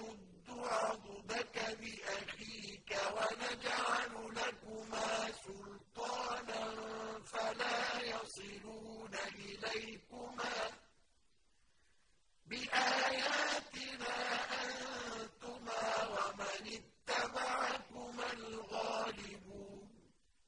تشد عضدك بأخيك ونجعل لكما سلطانا فلا يصلون إليك